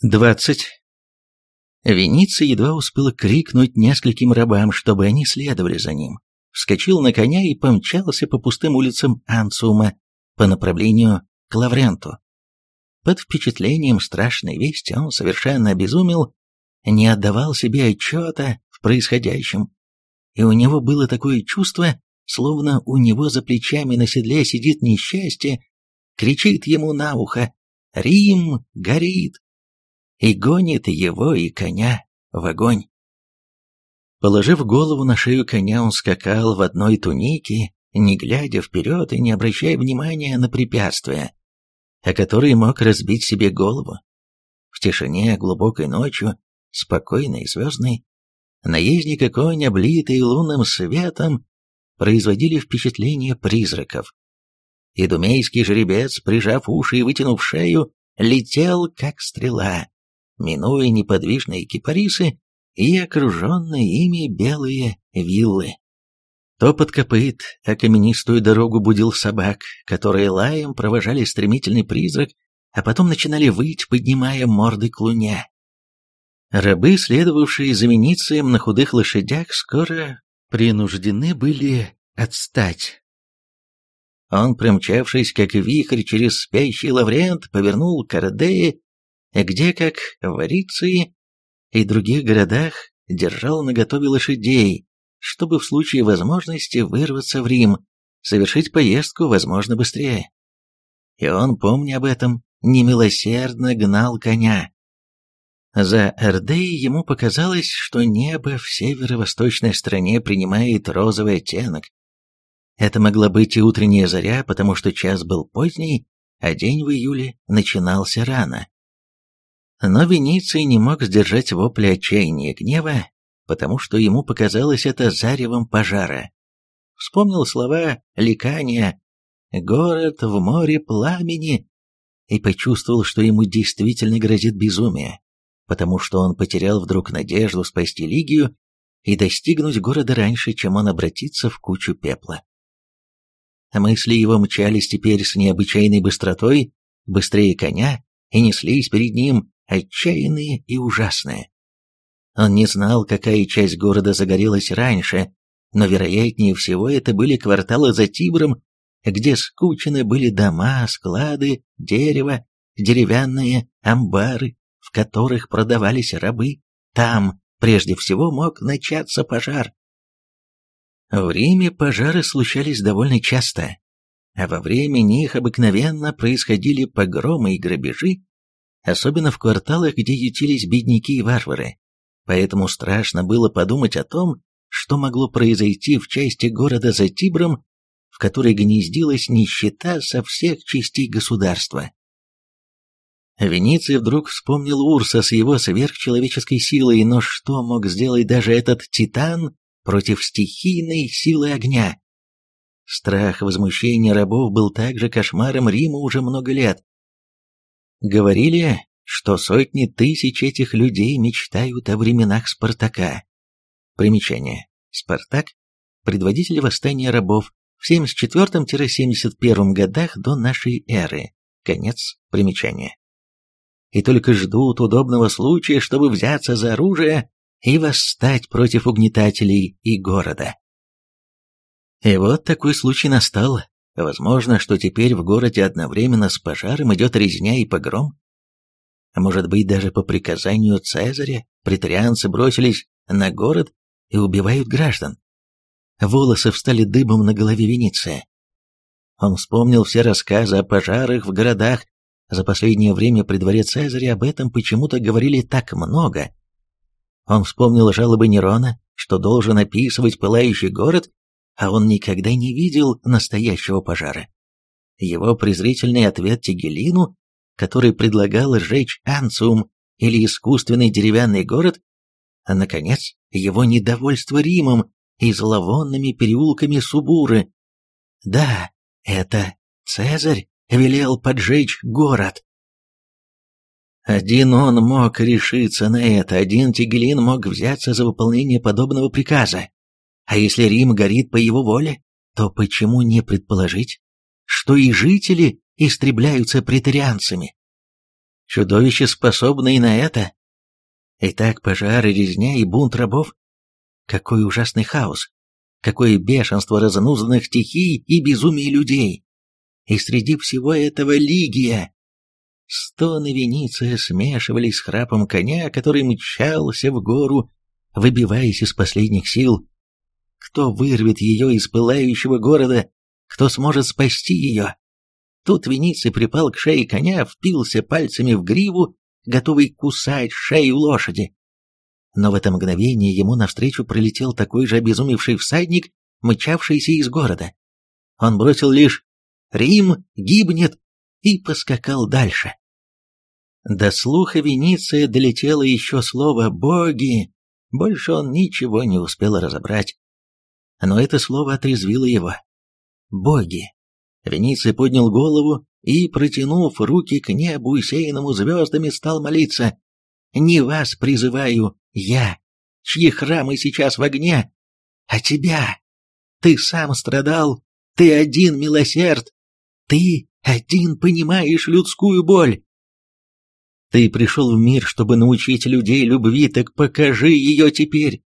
20. Веница едва успела крикнуть нескольким рабам, чтобы они следовали за ним. Вскочил на коня и помчался по пустым улицам Анциума по направлению к Лавренту. Под впечатлением страшной вести он совершенно обезумел, не отдавал себе отчета в происходящем, и у него было такое чувство, словно у него за плечами на седле сидит несчастье, кричит ему на ухо «Рим горит!» И гонит его и коня в огонь. Положив голову на шею коня, он скакал в одной тунике, не глядя вперед и не обращая внимания на препятствия, о которые мог разбить себе голову. В тишине глубокой ночью, спокойной и звездной, наездник и конь, облитые лунным светом, производили впечатление призраков. И думейский жеребец, прижав уши и вытянув шею, летел, как стрела, минуя неподвижные кипарисы и окруженные ими белые виллы. Топот копыт о каменистую дорогу будил собак, которые лаем провожали стремительный призрак, а потом начинали выть, поднимая морды к луне. Рабы, следовавшие за Веницием на худых лошадях, скоро принуждены были отстать. Он, промчавшись как вихрь через спящий Лаврент, повернул к Ордее где, как в Ариции и других городах, держал наготове лошадей, чтобы в случае возможности вырваться в Рим, совершить поездку, возможно, быстрее. И он, помня об этом, немилосердно гнал коня. За Эрдей ему показалось, что небо в северо-восточной стране принимает розовый оттенок. Это могла быть и утренняя заря, потому что час был поздний, а день в июле начинался рано. Но Вениций не мог сдержать вопли отчаяния гнева, потому что ему показалось это заревом пожара. Вспомнил слова ликания «Город в море пламени» и почувствовал, что ему действительно грозит безумие, потому что он потерял вдруг надежду спасти Лигию и достигнуть города раньше, чем он обратится в кучу пепла. Мысли его мчались теперь с необычайной быстротой, быстрее коня, и неслись перед ним, отчаянные и ужасные. Он не знал, какая часть города загорелась раньше, но вероятнее всего это были кварталы за Тибром, где скучены были дома, склады, дерево, деревянные амбары, в которых продавались рабы. Там, прежде всего, мог начаться пожар. В Риме пожары случались довольно часто, а во время них обыкновенно происходили погромы и грабежи, особенно в кварталах, где ютились бедняки и варвары. Поэтому страшно было подумать о том, что могло произойти в части города за Тибром, в которой гнездилась нищета со всех частей государства. Вениций вдруг вспомнил Урса с его сверхчеловеческой силой, но что мог сделать даже этот титан против стихийной силы огня? Страх возмущения рабов был также кошмаром Рима уже много лет, Говорили, что сотни тысяч этих людей мечтают о временах Спартака. Примечание. Спартак – предводитель восстания рабов в 74-71 годах до нашей эры. Конец примечания. И только ждут удобного случая, чтобы взяться за оружие и восстать против угнетателей и города. И вот такой случай настал, Возможно, что теперь в городе одновременно с пожаром идет резня и погром. А может быть, даже по приказанию Цезаря претарианцы бросились на город и убивают граждан. Волосы встали дыбом на голове Венеция. Он вспомнил все рассказы о пожарах в городах. За последнее время при дворе Цезаря об этом почему-то говорили так много. Он вспомнил жалобы Нерона, что должен описывать пылающий город а он никогда не видел настоящего пожара. Его презрительный ответ Тигелину, который предлагал сжечь Анциум или искусственный деревянный город, а, наконец, его недовольство Римом и зловонными переулками Субуры. Да, это Цезарь велел поджечь город. Один он мог решиться на это, один Тигелин мог взяться за выполнение подобного приказа. А если Рим горит по его воле, то почему не предположить, что и жители истребляются претарианцами? Чудовище, способное и на это. Итак, пожары, резня и бунт рабов. Какой ужасный хаос. Какое бешенство разнузданных стихий и безумие людей. И среди всего этого Лигия. Стоны Вениция смешивались с храпом коня, который мчался в гору, выбиваясь из последних сил. Кто вырвет ее из пылающего города? Кто сможет спасти ее? Тут Вениций припал к шее коня, впился пальцами в гриву, готовый кусать шею лошади. Но в это мгновение ему навстречу пролетел такой же обезумевший всадник, мчавшийся из города. Он бросил лишь «Рим гибнет!» и поскакал дальше. До слуха Вениция долетело еще слово «боги». Больше он ничего не успел разобрать. Но это слово отрезвило его. «Боги». Вениций поднял голову и, протянув руки к небу, усеянному звездами, стал молиться. «Не вас призываю, я, чьи храмы сейчас в огне, а тебя. Ты сам страдал, ты один милосерд, ты один понимаешь людскую боль. Ты пришел в мир, чтобы научить людей любви, так покажи ее теперь.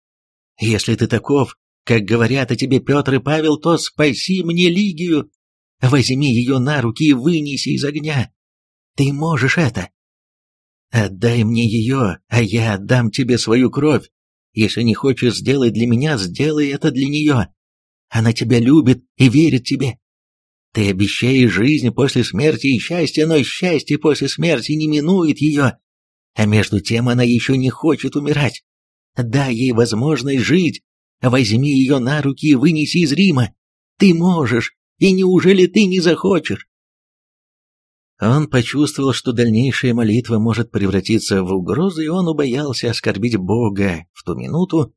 Если ты таков, как говорят о тебе Петр и Павел, то спаси мне Лигию. Возьми ее на руки и вынеси из огня. Ты можешь это. Отдай мне ее, а я отдам тебе свою кровь. Если не хочешь сделать для меня, сделай это для нее. Она тебя любит и верит тебе. Ты обещаешь жизнь после смерти и счастье, но счастье после смерти не минует ее. А между тем она еще не хочет умирать. Дай ей возможность жить. Возьми ее на руки и вынеси из Рима. Ты можешь, и неужели ты не захочешь? Он почувствовал, что дальнейшая молитва может превратиться в угрозу, и он убоялся оскорбить Бога в ту минуту,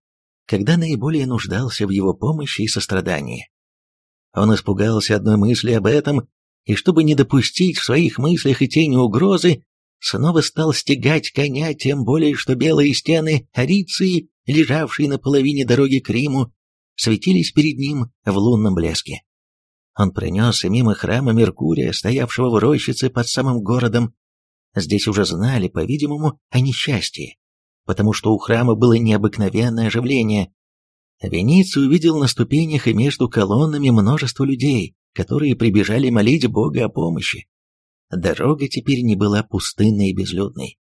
когда наиболее нуждался в его помощи и сострадании. Он испугался одной мысли об этом, и чтобы не допустить в своих мыслях и тени угрозы, снова стал стегать коня, тем более, что белые стены Ариции, лежавшие на половине дороги к Риму, светились перед ним в лунном блеске. Он пронесся мимо храма Меркурия, стоявшего в рощице под самым городом. Здесь уже знали, по-видимому, о несчастье, потому что у храма было необыкновенное оживление. Вениций увидел на ступенях и между колоннами множество людей, которые прибежали молить Бога о помощи. Дорога теперь не была пустынной и безлюдной.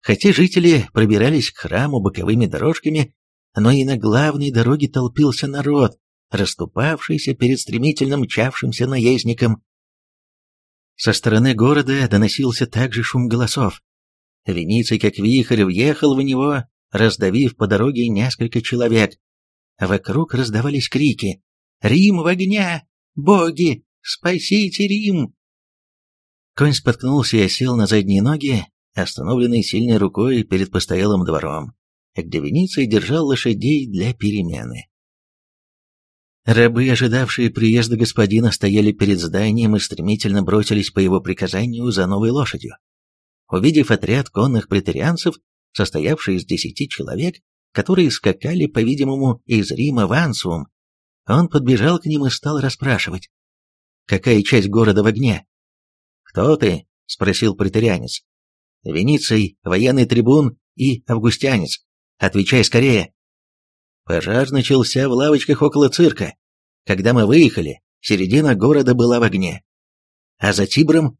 Хотя жители пробирались к храму боковыми дорожками, но и на главной дороге толпился народ, расступавшийся перед стремительно мчавшимся наездником. Со стороны города доносился также шум голосов. Вениций, как вихрь, въехал в него, раздавив по дороге несколько человек. Вокруг раздавались крики «Рим в огня! Боги! Спасите Рим!» Конь споткнулся и осел на задние ноги, остановленный сильной рукой перед постоялым двором, где Вениций держал лошадей для перемены. Рабы, ожидавшие приезда господина, стояли перед зданием и стремительно бросились по его приказанию за новой лошадью. Увидев отряд конных претарианцев, состоявший из десяти человек, которые скакали, по-видимому, из Рима в Ансуум, он подбежал к ним и стал расспрашивать. «Какая часть города в огне?» «Кто ты?» — спросил претарианец. «Вениций, военный трибун и августянец. Отвечай скорее!» Пожар начался в лавочках около цирка. Когда мы выехали, середина города была в огне. А за Тибром?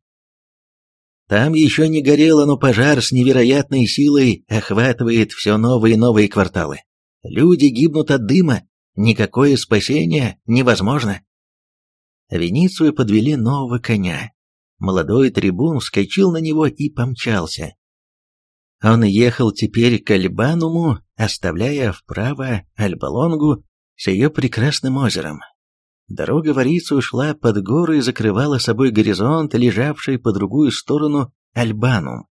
Там еще не горело, но пожар с невероятной силой охватывает все новые и новые кварталы. Люди гибнут от дыма, никакое спасение невозможно. Веницию подвели нового коня. Молодой трибун вскочил на него и помчался. Он ехал теперь к Альбануму, оставляя вправо Альбалонгу с ее прекрасным озером. Дорога в Арицу шла под горы и закрывала собой горизонт, лежавший по другую сторону Альбанум.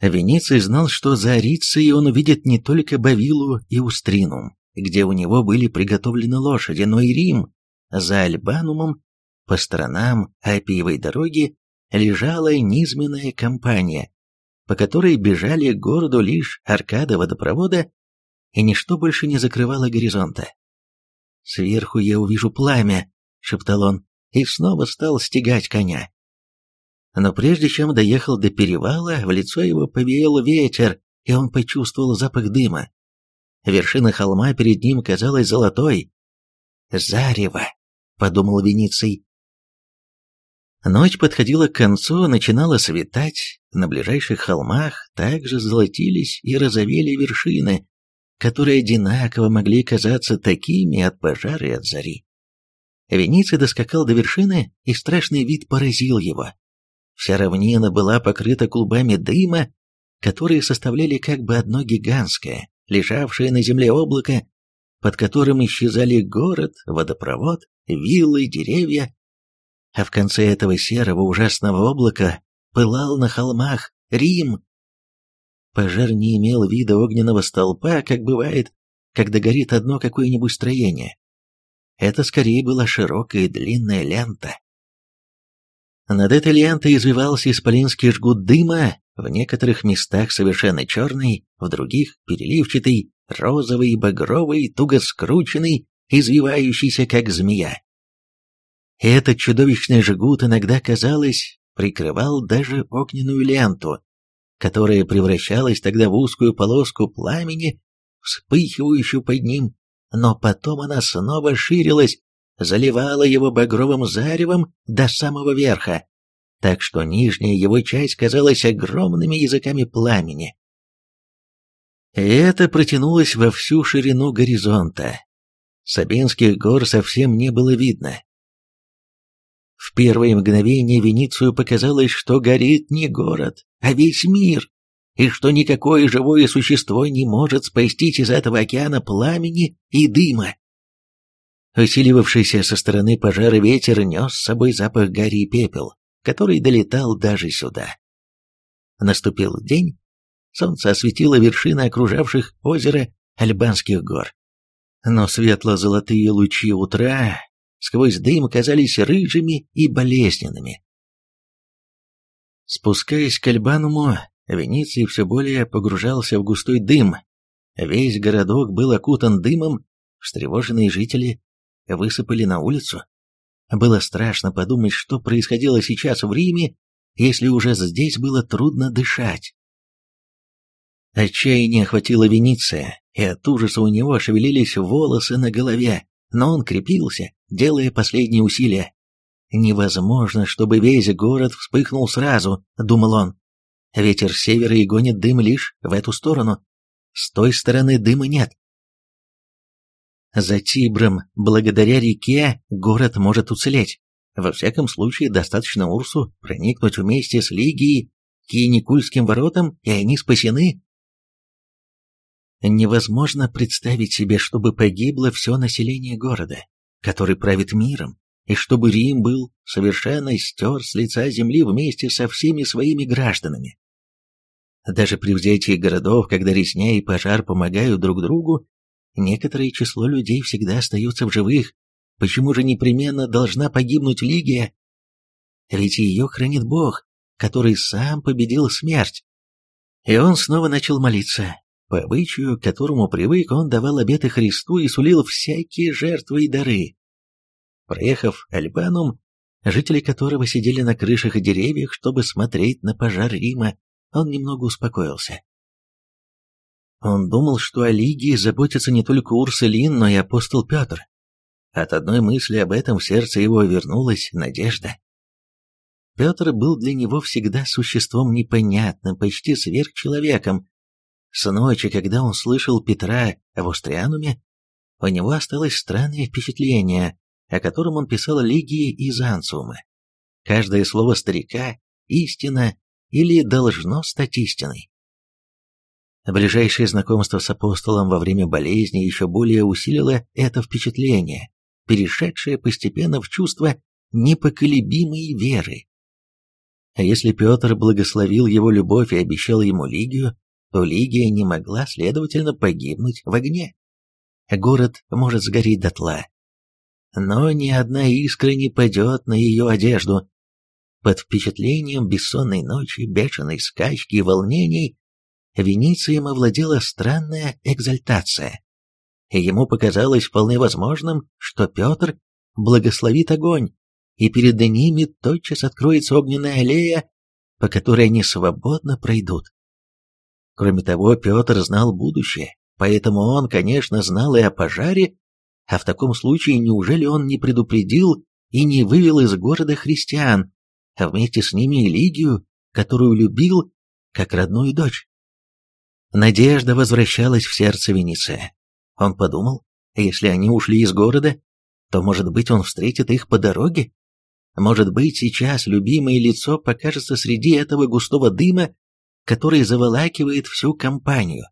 Вениций знал, что за Арицией он увидит не только Бавилу и Устринум, где у него были приготовлены лошади, но и Рим. За Альбанумом, по сторонам Апиевой дороги, лежала низменная компания, по которой бежали к городу лишь аркада водопровода, и ничто больше не закрывало горизонта. «Сверху я увижу пламя», — шептал он, и снова стал стегать коня. Но прежде чем доехал до перевала, в лицо его повеял ветер, и он почувствовал запах дыма. Вершина холма перед ним казалась золотой. «Зарево!» — подумал Вениций. Ночь подходила к концу, начинало светать, на ближайших холмах также золотились и розовели вершины, которые одинаково могли казаться такими от пожара и от зари. Вениций доскакал до вершины, и страшный вид поразил его. Вся равнина была покрыта клубами дыма, которые составляли как бы одно гигантское, лежавшее на земле облако, под которым исчезали город, водопровод, виллы, деревья, а в конце этого серого ужасного облака пылал на холмах Рим. Пожар не имел вида огненного столпа, как бывает, когда горит одно какое-нибудь строение. Это скорее была широкая и длинная лента. Над этой лентой извивался исполинский жгут дыма, в некоторых местах совершенно черный, в других переливчатый, розовый, багровый, туго скрученный, извивающийся, как змея. Этот чудовищный жгут иногда, казалось, прикрывал даже огненную ленту, которая превращалась тогда в узкую полоску пламени, вспыхивающую под ним, но потом она снова ширилась, заливала его багровым заревом до самого верха, так что нижняя его часть казалась огромными языками пламени. И это протянулось во всю ширину горизонта. Сабинских гор совсем не было видно, в первое мгновение Веницию показалось, что горит не город, а весь мир, и что никакое живое существо не может спастись из этого океана пламени и дыма. Усиливавшийся со стороны пожара ветер нес с собой запах гари и пепел, который долетал даже сюда. Наступил день, солнце осветило вершины окружавших озеро Альбанских гор. Но светло-золотые лучи утра сквозь дым казались рыжими и болезненными. Спускаясь к Альбануму, Венеция все более погружался в густой дым. Весь городок был окутан дымом, встревоженные жители высыпали на улицу. Было страшно подумать, что происходило сейчас в Риме, если уже здесь было трудно дышать. Отчаяние охватило Венеция, и от ужаса у него шевелились волосы на голове но он крепился, делая последние усилия. «Невозможно, чтобы весь город вспыхнул сразу», — думал он. «Ветер с севера и гонит дым лишь в эту сторону. С той стороны дыма нет». За Тибром, благодаря реке, город может уцелеть. Во всяком случае, достаточно Урсу проникнуть вместе с Лигией к Яникульским воротам, и они спасены. Невозможно представить себе, чтобы погибло все население города, который правит миром, и чтобы Рим был совершенно стер с лица земли вместе со всеми своими гражданами. Даже при взятии городов, когда резня и пожар помогают друг другу, некоторое число людей всегда остается в живых. Почему же непременно должна погибнуть Лигия? Ведь ее хранит Бог, который сам победил смерть. И он снова начал молиться, по обычаю, к которому привык, он давал обеты Христу и сулил всякие жертвы и дары. Проехав Альбанум, жители которого сидели на крышах и деревьях, чтобы смотреть на пожар Рима, он немного успокоился. Он думал, что о Лигии заботится не только Урсалин, но и апостол Петр. От одной мысли об этом в сердце его вернулась надежда. Петр был для него всегда существом непонятным, почти сверхчеловеком, с ночи, когда он слышал Петра в Устриануме, у него осталось странное впечатление, о котором он писал Лигии из Анциума. Каждое слово старика – истина или должно стать истиной. Ближайшее знакомство с апостолом во время болезни еще более усилило это впечатление, перешедшее постепенно в чувство непоколебимой веры. А если Петр благословил его любовь и обещал ему Лигию, то Лигия не могла, следовательно, погибнуть в огне. Город может сгореть дотла. Но ни одна искра не падет на ее одежду. Под впечатлением бессонной ночи, бешеной скачки и волнений Веницием овладела странная экзальтация. Ему показалось вполне возможным, что Петр благословит огонь, и перед ними тотчас откроется огненная аллея, по которой они свободно пройдут. Кроме того, Петр знал будущее, поэтому он, конечно, знал и о пожаре, а в таком случае неужели он не предупредил и не вывел из города христиан, а вместе с ними и Лигию, которую любил, как родную дочь? Надежда возвращалась в сердце Венеция. Он подумал, если они ушли из города, то, может быть, он встретит их по дороге? Может быть, сейчас любимое лицо покажется среди этого густого дыма, который заволакивает всю компанию.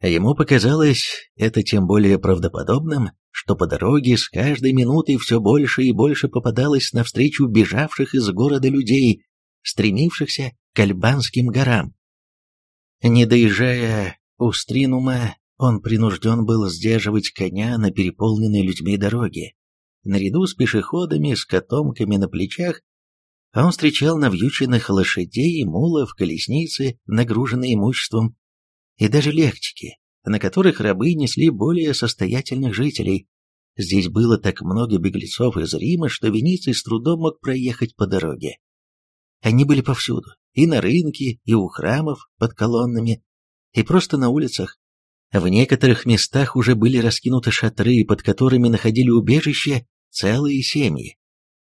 Ему показалось это тем более правдоподобным, что по дороге с каждой минутой все больше и больше попадалось навстречу бежавших из города людей, стремившихся к Альбанским горам. Не доезжая у Стринума, он принужден был сдерживать коня на переполненной людьми дороге. Наряду с пешеходами, с котомками на плечах, он встречал навьюченных лошадей, мулов, колесницы, нагруженные имуществом, и даже легчики, на которых рабы несли более состоятельных жителей. Здесь было так много беглецов из Рима, что Вениций с трудом мог проехать по дороге. Они были повсюду, и на рынке, и у храмов под колоннами, и просто на улицах. В некоторых местах уже были раскинуты шатры, под которыми находили убежище целые семьи.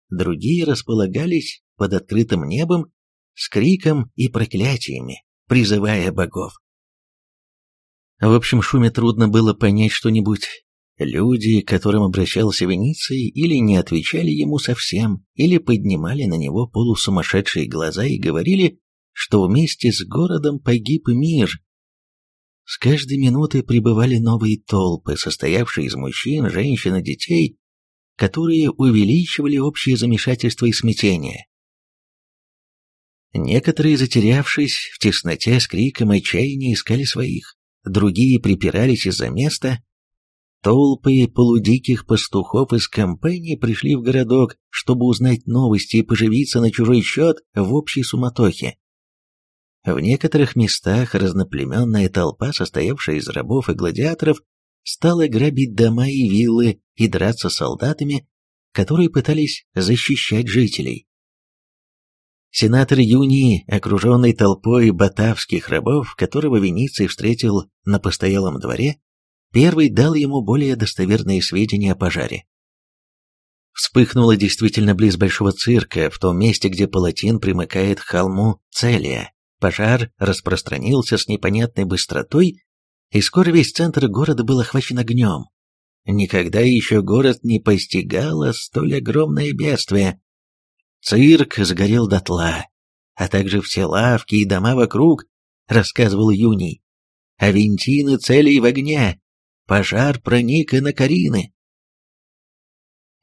Другие располагались под открытым небом с криком и проклятиями, призывая богов. В общем шуме трудно было понять что-нибудь. Люди, к которым обращался Вениций, или не отвечали ему совсем, или поднимали на него полусумасшедшие глаза и говорили, что вместе с городом погиб мир, с каждой минутой прибывали новые толпы, состоявшие из мужчин, женщин и детей, которые увеличивали общее замешательство и смятение. Некоторые, затерявшись в тесноте с криком отчаяния, искали своих, другие припирались из-за места. Толпы полудиких пастухов из компании пришли в городок, чтобы узнать новости и поживиться на чужой счет в общей суматохе. В некоторых местах разноплеменная толпа, состоявшая из рабов и гладиаторов, стала грабить дома и виллы и драться с солдатами, которые пытались защищать жителей. Сенатор Юнии, окруженный толпой батавских рабов, которого Вениций встретил на постоялом дворе, первый дал ему более достоверные сведения о пожаре. Вспыхнуло действительно близ большого цирка, в том месте, где Палатин примыкает к холму Целия. Пожар распространился с непонятной быстротой, и скоро весь центр города был охвачен огнем. Никогда еще город не постигало столь огромное бедствие. Цирк сгорел дотла, а также все лавки и дома вокруг, рассказывал Юний. Авентины целей в огне, пожар проник и на Карины.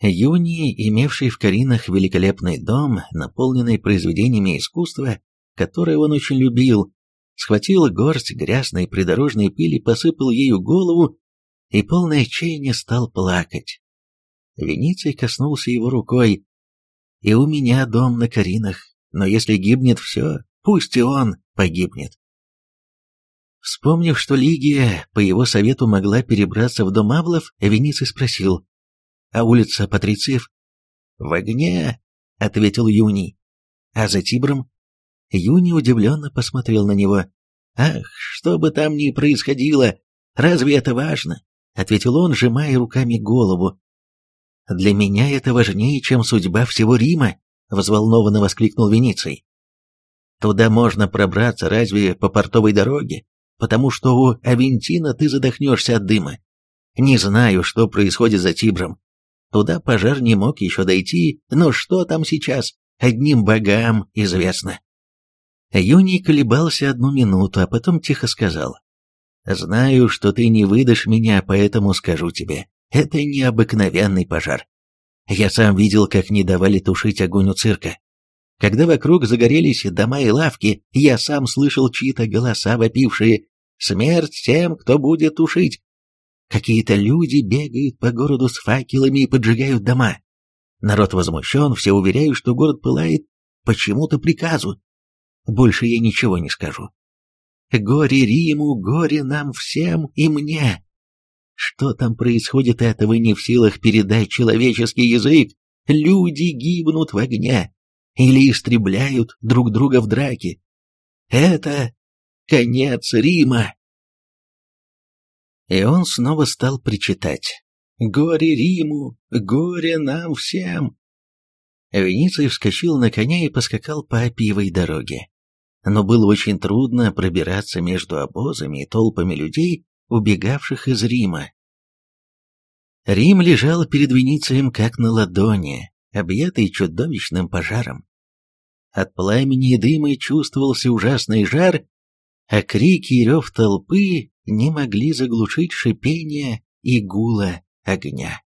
Юний, имевший в Каринах великолепный дом, наполненный произведениями искусства, которое он очень любил, схватил горсть грязной придорожной пыли, посыпал ею голову и полное отчаяния стал плакать. Вениций коснулся его рукой. «И у меня дом на Каринах, но если гибнет все, пусть и он погибнет». Вспомнив, что Лигия по его совету могла перебраться в дом Авлов, Вениций спросил, «А улица Патрициев?» «В огне», — ответил Юний. «А за Тибром?» Юни удивленно посмотрел на него. «Ах, что бы там ни происходило, разве это важно?» — ответил он, сжимая руками голову. «Для меня это важнее, чем судьба всего Рима», — взволнованно воскликнул Вениций. «Туда можно пробраться разве по портовой дороге, потому что у Авентина ты задохнешься от дыма. Не знаю, что происходит за Тибром. Туда пожар не мог еще дойти, но что там сейчас, одним богам известно». Юний колебался одну минуту, а потом тихо сказал. «Знаю, что ты не выдашь меня, поэтому скажу тебе, это необыкновенный пожар. Я сам видел, как не давали тушить огонь у цирка. Когда вокруг загорелись дома и лавки, я сам слышал чьи-то голоса, вопившие «Смерть тем, кто будет тушить!» Какие-то люди бегают по городу с факелами и поджигают дома. Народ возмущен, все уверяют, что город пылает почему-то приказу. Больше я ничего не скажу. Горе Риму, горе нам всем и мне. Что там происходит, этого не в силах передать человеческий язык. люди гибнут в огне или истребляют друг друга в драке. Это конец Рима. И он снова стал причитать. «Горе Риму! Горе нам всем!» Вениций вскочил на коня и поскакал по опивой дороге. Но было очень трудно пробираться между обозами и толпами людей, убегавших из Рима. Рим лежал перед Веницием как на ладони, объятый чудовищным пожаром. От пламени и дыма чувствовался ужасный жар, а крики и рев толпы не могли заглушить шипение и гула огня.